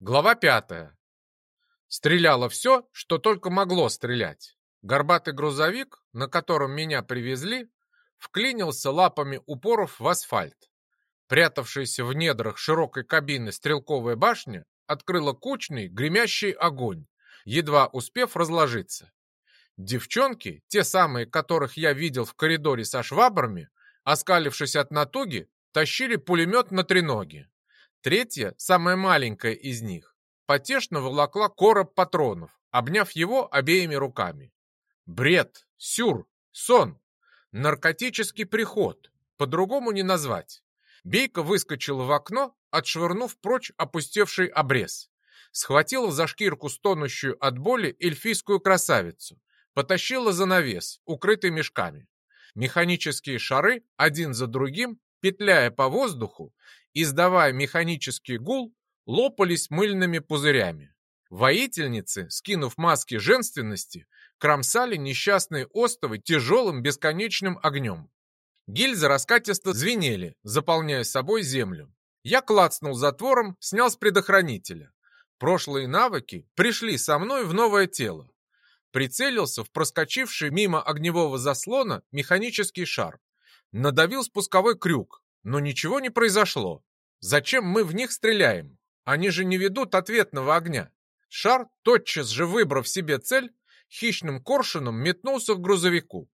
Глава пятая. Стреляло все, что только могло стрелять. Горбатый грузовик, на котором меня привезли, вклинился лапами упоров в асфальт. Прятавшаяся в недрах широкой кабины стрелковая башня открыла кучный, гремящий огонь, едва успев разложиться. Девчонки, те самые, которых я видел в коридоре со швабрами, оскалившись от натуги, тащили пулемет на треноги. Третья, самая маленькая из них, потешно волокла короб патронов, обняв его обеими руками. Бред, сюр, сон, наркотический приход, по-другому не назвать. Бейка выскочила в окно, отшвырнув прочь опустевший обрез. Схватила за шкирку стонущую от боли эльфийскую красавицу, потащила за навес, укрытый мешками. Механические шары, один за другим, петляя по воздуху, издавая механический гул, лопались мыльными пузырями. Воительницы, скинув маски женственности, кромсали несчастные остовы тяжелым бесконечным огнем. Гильзы раскатисто звенели, заполняя собой землю. Я клацнул затвором, снял с предохранителя. Прошлые навыки пришли со мной в новое тело. Прицелился в проскочивший мимо огневого заслона механический шар. Надавил спусковой крюк, но ничего не произошло. Зачем мы в них стреляем? Они же не ведут ответного огня. Шар, тотчас же выбрав себе цель, хищным коршуном метнулся к грузовику.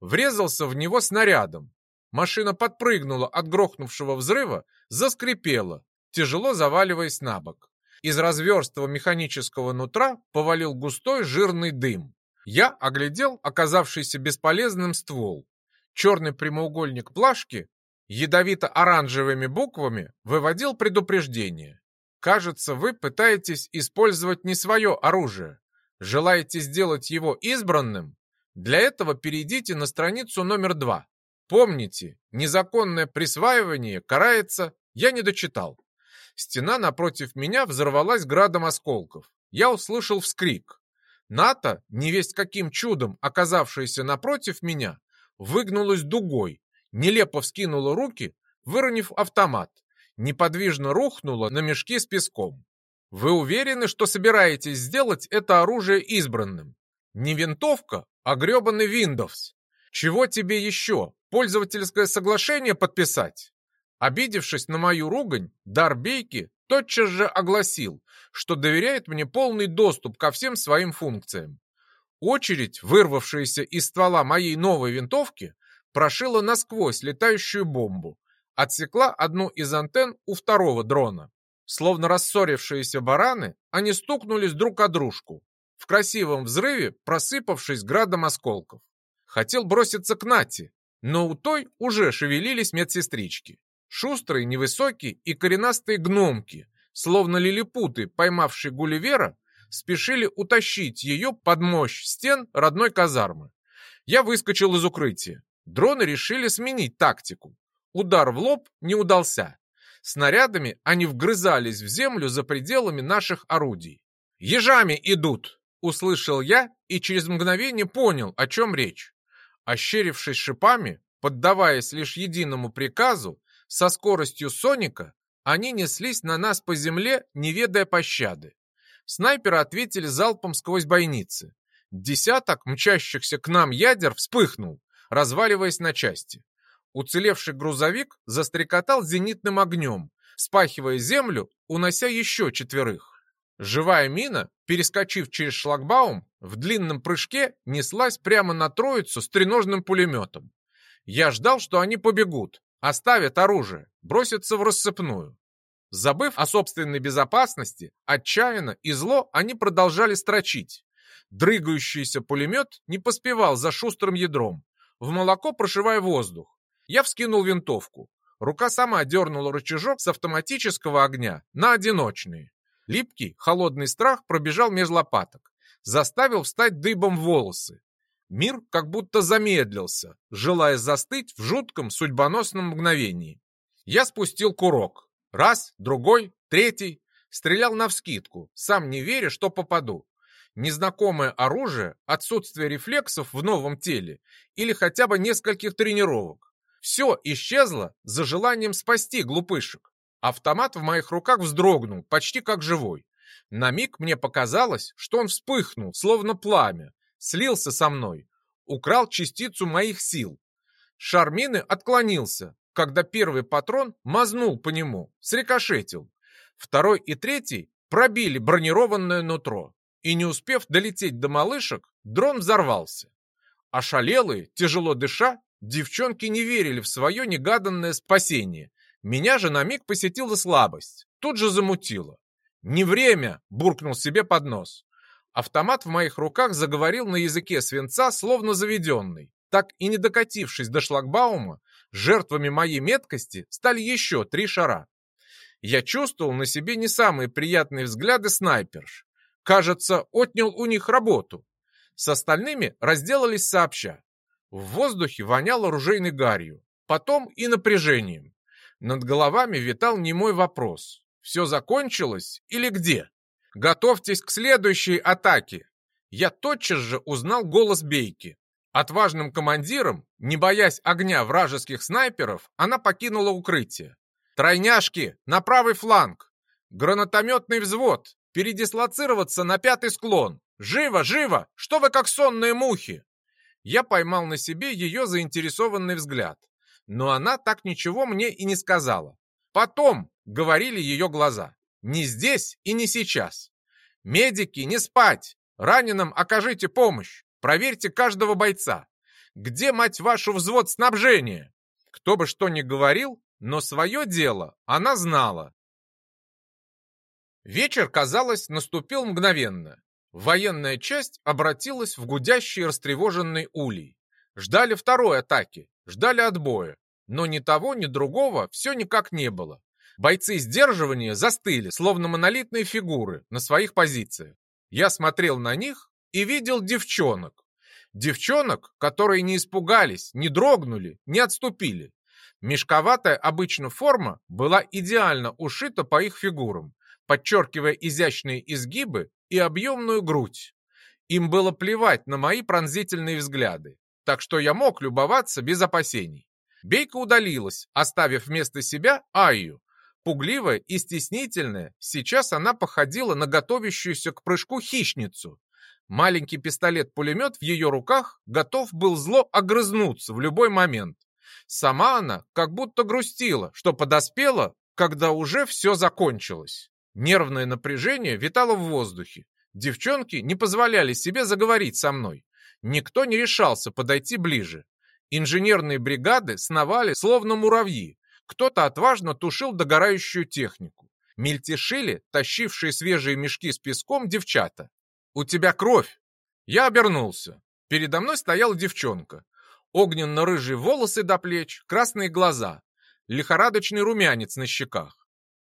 Врезался в него снарядом. Машина подпрыгнула от грохнувшего взрыва, заскрипела, тяжело заваливаясь на бок. Из разверстого механического нутра повалил густой жирный дым. Я оглядел оказавшийся бесполезным ствол. Черный прямоугольник плашки ядовито-оранжевыми буквами выводил предупреждение. Кажется, вы пытаетесь использовать не свое оружие. Желаете сделать его избранным? Для этого перейдите на страницу номер два. Помните, незаконное присваивание карается... Я не дочитал. Стена напротив меня взорвалась градом осколков. Я услышал вскрик. НАТО, невесть каким чудом оказавшаяся напротив меня, выгнулась дугой, нелепо вскинула руки, выронив автомат, неподвижно рухнула на мешки с песком. Вы уверены, что собираетесь сделать это оружие избранным? Не винтовка, а гребаный Windows. Чего тебе еще? Пользовательское соглашение подписать? Обидевшись на мою ругань, Дарбейки тотчас же огласил, что доверяет мне полный доступ ко всем своим функциям. Очередь, вырвавшаяся из ствола моей новой винтовки, прошила насквозь летающую бомбу, отсекла одну из антенн у второго дрона. Словно рассорившиеся бараны, они стукнулись друг о дружку, в красивом взрыве просыпавшись градом осколков. Хотел броситься к Нате, но у той уже шевелились медсестрички. Шустрые, невысокие и коренастые гномки, словно лилипуты, поймавшие Гулливера, спешили утащить ее под мощь стен родной казармы. Я выскочил из укрытия. Дроны решили сменить тактику. Удар в лоб не удался. Снарядами они вгрызались в землю за пределами наших орудий. «Ежами идут!» — услышал я и через мгновение понял, о чем речь. Ощерившись шипами, поддаваясь лишь единому приказу, со скоростью Соника, они неслись на нас по земле, не ведая пощады. Снайперы ответили залпом сквозь бойницы. Десяток мчащихся к нам ядер вспыхнул, разваливаясь на части. Уцелевший грузовик застрекотал зенитным огнем, спахивая землю, унося еще четверых. Живая мина, перескочив через шлагбаум, в длинном прыжке неслась прямо на троицу с треножным пулеметом. Я ждал, что они побегут, оставят оружие, бросятся в рассыпную. Забыв о собственной безопасности, отчаянно и зло они продолжали строчить. Дрыгающийся пулемет не поспевал за шустрым ядром в молоко прошивая воздух. Я вскинул винтовку. Рука сама дернула рычажок с автоматического огня на одиночные. Липкий, холодный страх пробежал меж лопаток. Заставил встать дыбом волосы. Мир как будто замедлился, желая застыть в жутком судьбоносном мгновении. Я спустил курок. Раз, другой, третий. Стрелял навскидку, сам не веря, что попаду незнакомое оружие, отсутствие рефлексов в новом теле или хотя бы нескольких тренировок. Все исчезло за желанием спасти глупышек. Автомат в моих руках вздрогнул, почти как живой. На миг мне показалось, что он вспыхнул, словно пламя, слился со мной, украл частицу моих сил. Шармины отклонился, когда первый патрон мазнул по нему, срикошетил. Второй и третий пробили бронированное нутро, и не успев долететь до малышек, дрон взорвался. Ошалелые, тяжело дыша, девчонки не верили в свое негаданное спасение. Меня же на миг посетила слабость, тут же замутило. «Не время!» — буркнул себе под нос. Автомат в моих руках заговорил на языке свинца, словно заведенный. Так и не докатившись до шлагбаума, жертвами моей меткости стали еще три шара. Я чувствовал на себе не самые приятные взгляды снайперш. Кажется, отнял у них работу. С остальными разделались сообща. В воздухе воняло ружейной гарью, потом и напряжением. Над головами витал немой вопрос. Все закончилось или где? Готовьтесь к следующей атаке. Я тотчас же узнал голос Бейки. Отважным командиром, не боясь огня вражеских снайперов, она покинула укрытие. «Тройняшки, на правый фланг! Гранатометный взвод! Передислоцироваться на пятый склон! Живо, живо! Что вы как сонные мухи!» Я поймал на себе ее заинтересованный взгляд. Но она так ничего мне и не сказала. «Потом!» — говорили ее глаза. «Не здесь и не сейчас! Медики, не спать! Раненым окажите помощь! Проверьте каждого бойца! Где, мать вашу, взвод снабжения?» Кто бы что ни говорил, но свое дело она знала. Вечер, казалось, наступил мгновенно. Военная часть обратилась в гудящий растревоженный улей. Ждали второй атаки, ждали отбоя. Но ни того, ни другого все никак не было. Бойцы сдерживания застыли, словно монолитные фигуры, на своих позициях. Я смотрел на них и видел девчонок. Девчонок, которые не испугались, не дрогнули, не отступили. Мешковатая обычно форма была идеально ушита по их фигурам, подчеркивая изящные изгибы и объемную грудь. Им было плевать на мои пронзительные взгляды, так что я мог любоваться без опасений. Бейка удалилась, оставив вместо себя Айю. Пугливая и стеснительная, сейчас она походила на готовящуюся к прыжку хищницу. Маленький пистолет-пулемет в ее руках готов был зло огрызнуться в любой момент. Сама она как будто грустила, что подоспела, когда уже все закончилось. Нервное напряжение витало в воздухе. Девчонки не позволяли себе заговорить со мной. Никто не решался подойти ближе. Инженерные бригады сновали, словно муравьи. Кто-то отважно тушил догорающую технику. Мельтешили, тащившие свежие мешки с песком, девчата. «У тебя кровь!» Я обернулся. Передо мной стояла девчонка. Огненно-рыжие волосы до плеч, красные глаза, лихорадочный румянец на щеках.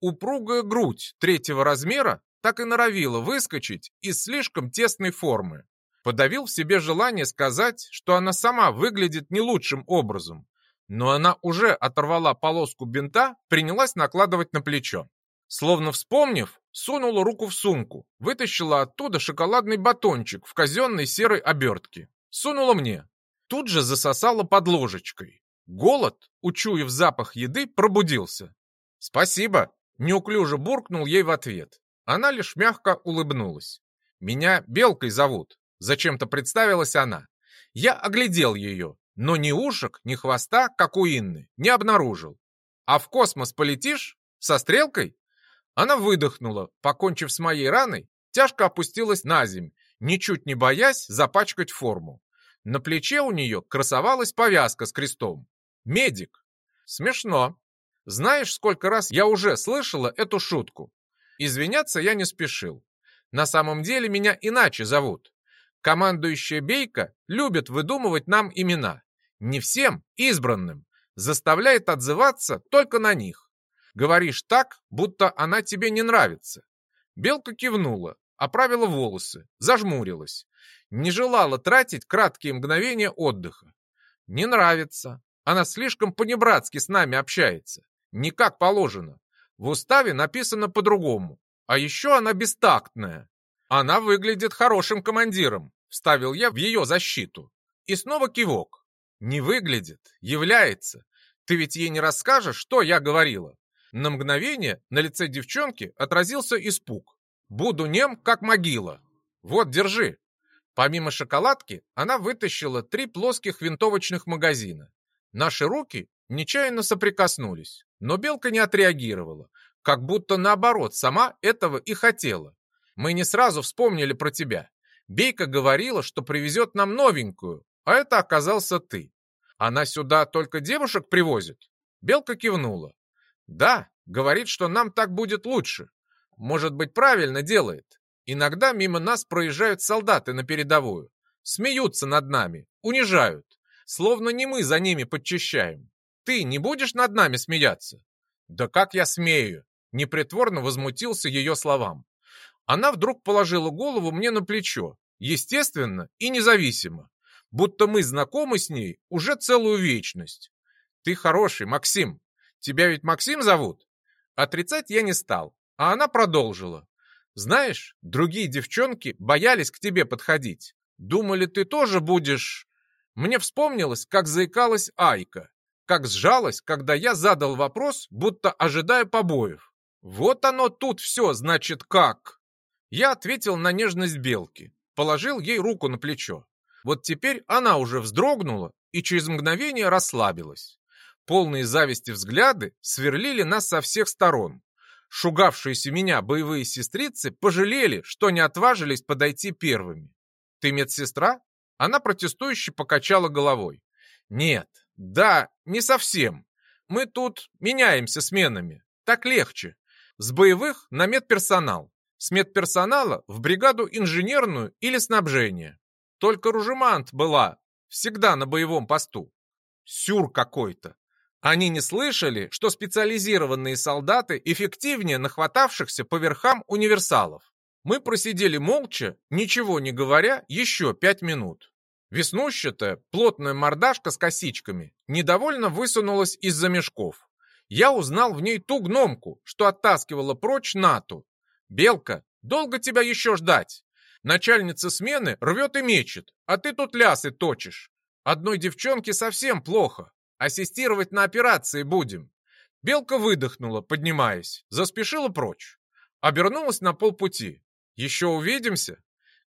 Упругая грудь третьего размера так и норовила выскочить из слишком тесной формы. Подавил в себе желание сказать, что она сама выглядит не лучшим образом. Но она уже оторвала полоску бинта, принялась накладывать на плечо. Словно вспомнив, сунула руку в сумку, вытащила оттуда шоколадный батончик в казенной серой обертке. Сунула мне тут же засосала под ложечкой. Голод, учуяв запах еды, пробудился. «Спасибо!» — неуклюже буркнул ей в ответ. Она лишь мягко улыбнулась. «Меня Белкой зовут», — зачем-то представилась она. Я оглядел ее, но ни ушек, ни хвоста, как у Инны, не обнаружил. «А в космос полетишь? Со стрелкой?» Она выдохнула, покончив с моей раной, тяжко опустилась на земь, ничуть не боясь запачкать форму. На плече у нее красовалась повязка с крестом. Медик. Смешно. Знаешь, сколько раз я уже слышала эту шутку? Извиняться я не спешил. На самом деле меня иначе зовут. Командующая Бейка любит выдумывать нам имена. Не всем, избранным. Заставляет отзываться только на них. Говоришь так, будто она тебе не нравится. Белка кивнула, оправила волосы, зажмурилась не желала тратить краткие мгновения отдыха. Не нравится. Она слишком понебратски с нами общается. Не как положено. В уставе написано по-другому. А еще она бестактная. Она выглядит хорошим командиром, вставил я в ее защиту. И снова кивок. Не выглядит, является. Ты ведь ей не расскажешь, что я говорила? На мгновение на лице девчонки отразился испуг. «Буду нем, как могила. Вот, держи». Помимо шоколадки, она вытащила три плоских винтовочных магазина. Наши руки нечаянно соприкоснулись, но белка не отреагировала, как будто наоборот, сама этого и хотела. Мы не сразу вспомнили про тебя. Бейка говорила, что привезет нам новенькую, а это оказался ты. Она сюда только девушек привозит? Белка кивнула. Да, говорит, что нам так будет лучше. Может быть, правильно делает. Иногда мимо нас проезжают солдаты на передовую. Смеются над нами, унижают. Словно не мы за ними подчищаем. Ты не будешь над нами смеяться? Да как я смею? Непритворно возмутился ее словам. Она вдруг положила голову мне на плечо, естественно и независимо, будто мы знакомы с ней уже целую вечность. Ты хороший, Максим. Тебя ведь Максим зовут? Отрицать я не стал, а она продолжила. Знаешь, другие девчонки боялись к тебе подходить. Думали, ты тоже будешь... Мне вспомнилось, как заикалась Айка, как сжалась, когда я задал вопрос, будто ожидая побоев. Вот оно тут все, значит, как. Я ответил на нежность белки, положил ей руку на плечо. Вот теперь она уже вздрогнула и через мгновение расслабилась. Полные зависти взгляды сверлили нас со всех сторон. Шугавшиеся меня боевые сестрицы пожалели, что не отважились подойти первыми. «Ты медсестра?» Она протестующе покачала головой. «Нет, да, не совсем. Мы тут меняемся сменами. Так легче. С боевых на медперсонал с медперсонала в бригаду инженерную или снабжение. Только Ружемант была всегда на боевом посту. Сюр какой-то. Они не слышали, что специализированные солдаты эффективнее нахватавшихся по верхам универсалов. Мы просидели молча, ничего не говоря, еще пять минут. Веснущатая, плотная мордашка с косичками недовольно высунулась из-за мешков. Я узнал в ней ту гномку, что оттаскивала прочь Нату, «Белка, долго тебя еще ждать? Начальница смены рвет и мечет, а ты тут лясы точишь. Одной девчонке совсем плохо. Ассистировать на операции будем». Белка выдохнула, поднимаясь, заспешила прочь. Обернулась на полпути. «Еще увидимся?»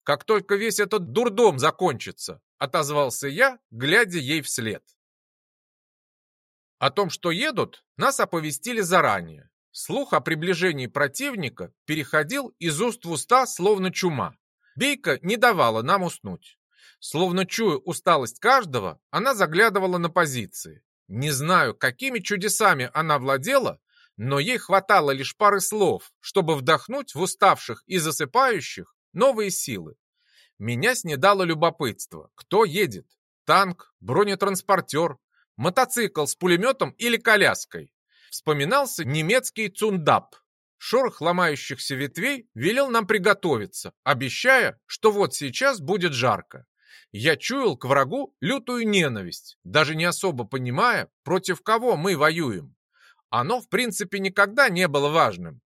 «Как только весь этот дурдом закончится», — отозвался я, глядя ей вслед. О том, что едут, нас оповестили заранее. Слух о приближении противника переходил из уст в уста, словно чума. Бейка не давала нам уснуть. Словно чуя усталость каждого, она заглядывала на позиции. Не знаю, какими чудесами она владела, но ей хватало лишь пары слов, чтобы вдохнуть в уставших и засыпающих новые силы. Меня снедало любопытство. Кто едет? Танк, бронетранспортер, мотоцикл с пулеметом или коляской? вспоминался немецкий цундап. Шорох ломающихся ветвей велел нам приготовиться, обещая, что вот сейчас будет жарко. Я чуял к врагу лютую ненависть, даже не особо понимая, против кого мы воюем. Оно, в принципе, никогда не было важным.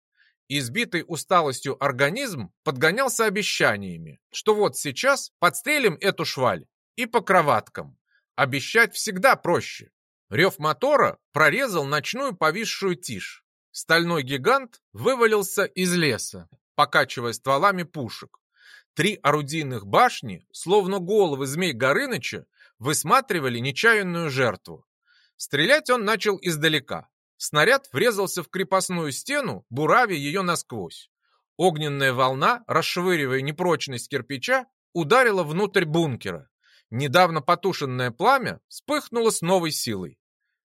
Избитый усталостью организм подгонялся обещаниями, что вот сейчас подстрелим эту шваль и по кроваткам. Обещать всегда проще. Рев мотора прорезал ночную повисшую тишь. Стальной гигант вывалился из леса, покачивая стволами пушек. Три орудийных башни, словно головы змей Горыныча, высматривали нечаянную жертву. Стрелять он начал издалека. Снаряд врезался в крепостную стену, буравя ее насквозь. Огненная волна, расшвыривая непрочность кирпича, ударила внутрь бункера. Недавно потушенное пламя вспыхнуло с новой силой.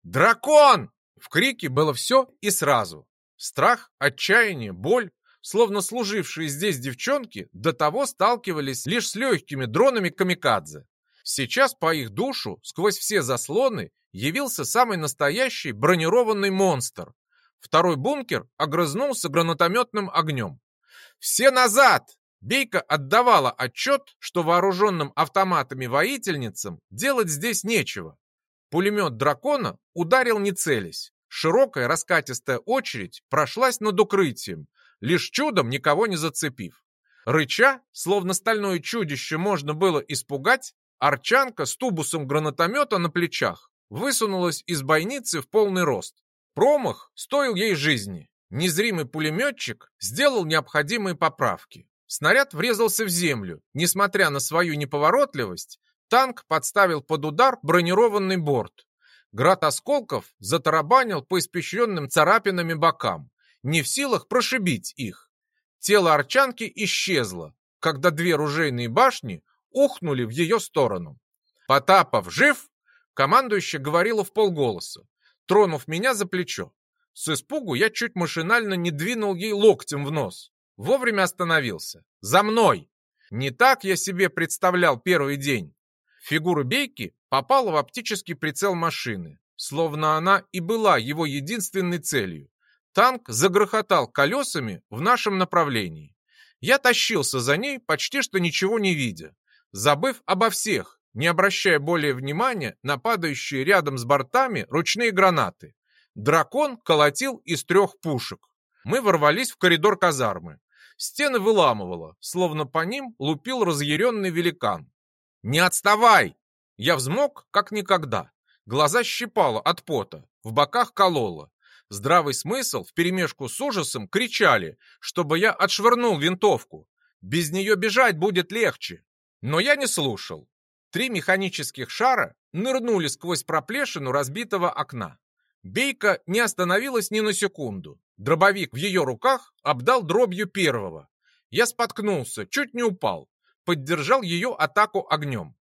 «Дракон!» В крике было все и сразу. Страх, отчаяние, боль, словно служившие здесь девчонки, до того сталкивались лишь с легкими дронами камикадзе. Сейчас по их душу, сквозь все заслоны, явился самый настоящий бронированный монстр. Второй бункер огрызнулся гранатометным огнем. «Все назад!» Бейка отдавала отчет, что вооруженным автоматами воительницам делать здесь нечего. Пулемет дракона ударил не целясь. Широкая раскатистая очередь прошлась над укрытием, лишь чудом никого не зацепив. Рыча, словно стальное чудище можно было испугать, арчанка с тубусом гранатомета на плечах высунулась из бойницы в полный рост. Промах стоил ей жизни. Незримый пулеметчик сделал необходимые поправки. Снаряд врезался в землю. Несмотря на свою неповоротливость, танк подставил под удар бронированный борт. Град осколков затарабанил по испещренным царапинами бокам, не в силах прошибить их. Тело арчанки исчезло, когда две ружейные башни ухнули в ее сторону. «Потапов жив?» Командующая говорила в полголоса, тронув меня за плечо. С испугу я чуть машинально не двинул ей локтем в нос. Вовремя остановился. «За мной!» Не так я себе представлял первый день. Фигура Бейки попала в оптический прицел машины, словно она и была его единственной целью. Танк загрохотал колесами в нашем направлении. Я тащился за ней, почти что ничего не видя, забыв обо всех, не обращая более внимания на падающие рядом с бортами ручные гранаты. Дракон колотил из трех пушек. Мы ворвались в коридор казармы. Стены выламывало, словно по ним лупил разъяренный великан. «Не отставай!» Я взмок, как никогда. Глаза щипало от пота, в боках кололо. Здравый смысл вперемешку с ужасом кричали, чтобы я отшвырнул винтовку. Без нее бежать будет легче. Но я не слушал. Три механических шара нырнули сквозь проплешину разбитого окна. Бейка не остановилась ни на секунду. Дробовик в ее руках обдал дробью первого. Я споткнулся, чуть не упал. Поддержал ее атаку огнем.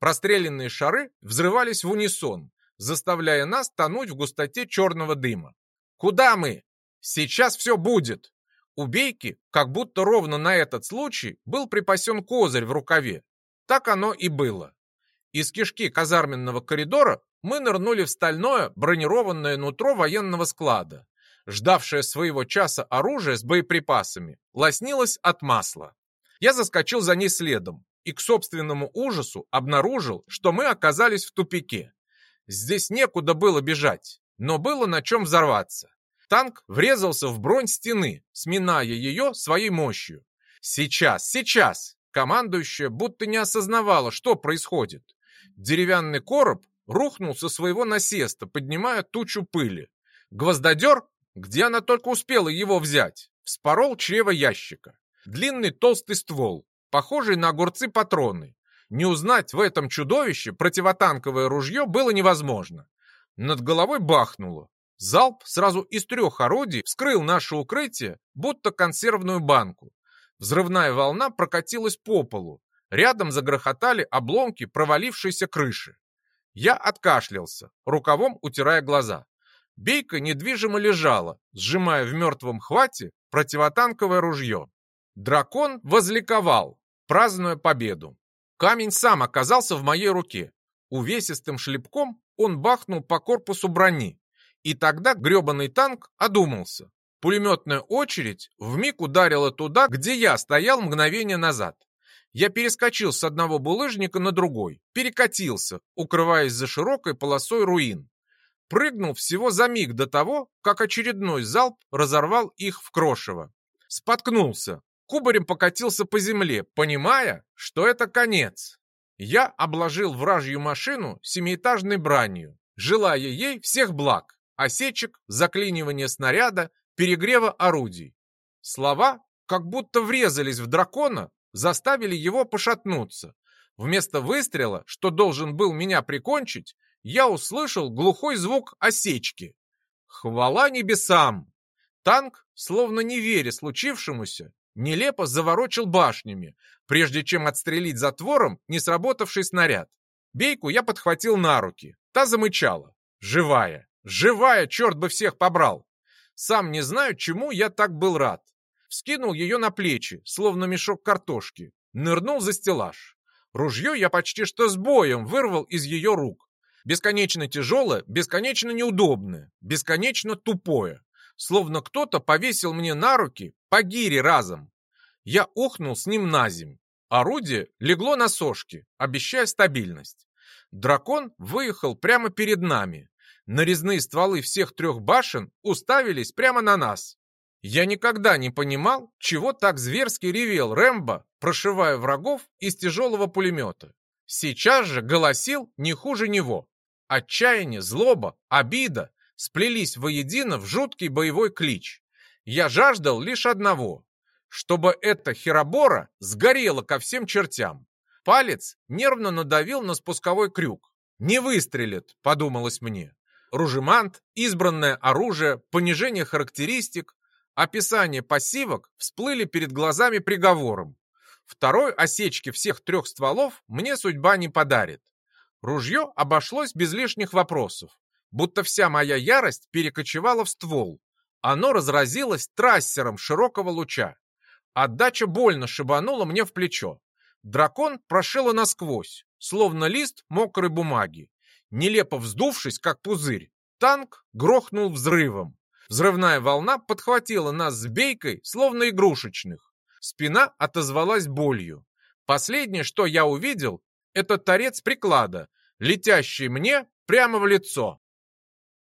Простреленные шары взрывались в унисон, заставляя нас тонуть в густоте черного дыма. «Куда мы?» «Сейчас все будет!» У Бейки, как будто ровно на этот случай, был припасен козырь в рукаве. Так оно и было. Из кишки казарменного коридора мы нырнули в стальное бронированное нутро военного склада. Ждавшее своего часа оружие с боеприпасами лоснилось от масла. Я заскочил за ней следом и к собственному ужасу обнаружил, что мы оказались в тупике. Здесь некуда было бежать, но было на чем взорваться. Танк врезался в бронь стены, сминая ее своей мощью. «Сейчас, сейчас!» Командующая будто не осознавала, что происходит. Деревянный короб рухнул со своего насеста, поднимая тучу пыли. Гвоздодер, где она только успела его взять, вспорол чрево ящика. Длинный толстый ствол, похожий на огурцы патроны. Не узнать в этом чудовище противотанковое ружье было невозможно. Над головой бахнуло. Залп сразу из трех орудий вскрыл наше укрытие, будто консервную банку. Взрывная волна прокатилась по полу. Рядом загрохотали обломки провалившейся крыши. Я откашлялся, рукавом утирая глаза. Бейка недвижимо лежала, сжимая в мертвом хвате противотанковое ружье. Дракон возликовал, празднуя победу. Камень сам оказался в моей руке. Увесистым шлепком он бахнул по корпусу брони. И тогда гребаный танк одумался. Пулеметная очередь вмиг ударила туда, где я стоял мгновение назад. Я перескочил с одного булыжника на другой, перекатился, укрываясь за широкой полосой руин. Прыгнул всего за миг до того, как очередной залп разорвал их в крошево. Споткнулся, кубарем покатился по земле, понимая, что это конец. Я обложил вражью машину семиэтажной бранью, желая ей всех благ, осечек, заклинивания снаряда, перегрева орудий. Слова как будто врезались в дракона, заставили его пошатнуться. Вместо выстрела, что должен был меня прикончить, я услышал глухой звук осечки. Хвала небесам! Танк, словно не веря случившемуся, нелепо заворочил башнями, прежде чем отстрелить затвором не сработавший снаряд. Бейку я подхватил на руки. Та замычала. Живая! Живая, черт бы всех побрал! Сам не знаю, чему я так был рад. Вскинул ее на плечи, словно мешок картошки. Нырнул за стеллаж. Ружье я почти что с боем вырвал из ее рук. Бесконечно тяжелое, бесконечно неудобное, бесконечно тупое. Словно кто-то повесил мне на руки по гире разом. Я ухнул с ним на земь. Орудие легло на сошки, обещая стабильность. Дракон выехал прямо перед нами. Нарезные стволы всех трех башен уставились прямо на нас. Я никогда не понимал, чего так зверски ревел Рэмбо, прошивая врагов из тяжелого пулемета. Сейчас же голосил не хуже него. Отчаяние, злоба, обида, сплелись воедино в жуткий боевой клич. Я жаждал лишь одного, чтобы эта херобора сгорела ко всем чертям. Палец нервно надавил на спусковой крюк. «Не выстрелит», — подумалось мне. Ружемант, избранное оружие, понижение характеристик, описание пассивок всплыли перед глазами приговором. Второй осечки всех трех стволов мне судьба не подарит. Ружье обошлось без лишних вопросов, будто вся моя ярость перекочевала в ствол. Оно разразилось трассером широкого луча. Отдача больно шибанула мне в плечо. Дракон прошила насквозь, словно лист мокрой бумаги. Нелепо вздувшись, как пузырь, танк грохнул взрывом. Взрывная волна подхватила нас с бейкой, словно игрушечных. Спина отозвалась болью. Последнее, что я увидел, это торец приклада, летящий мне прямо в лицо.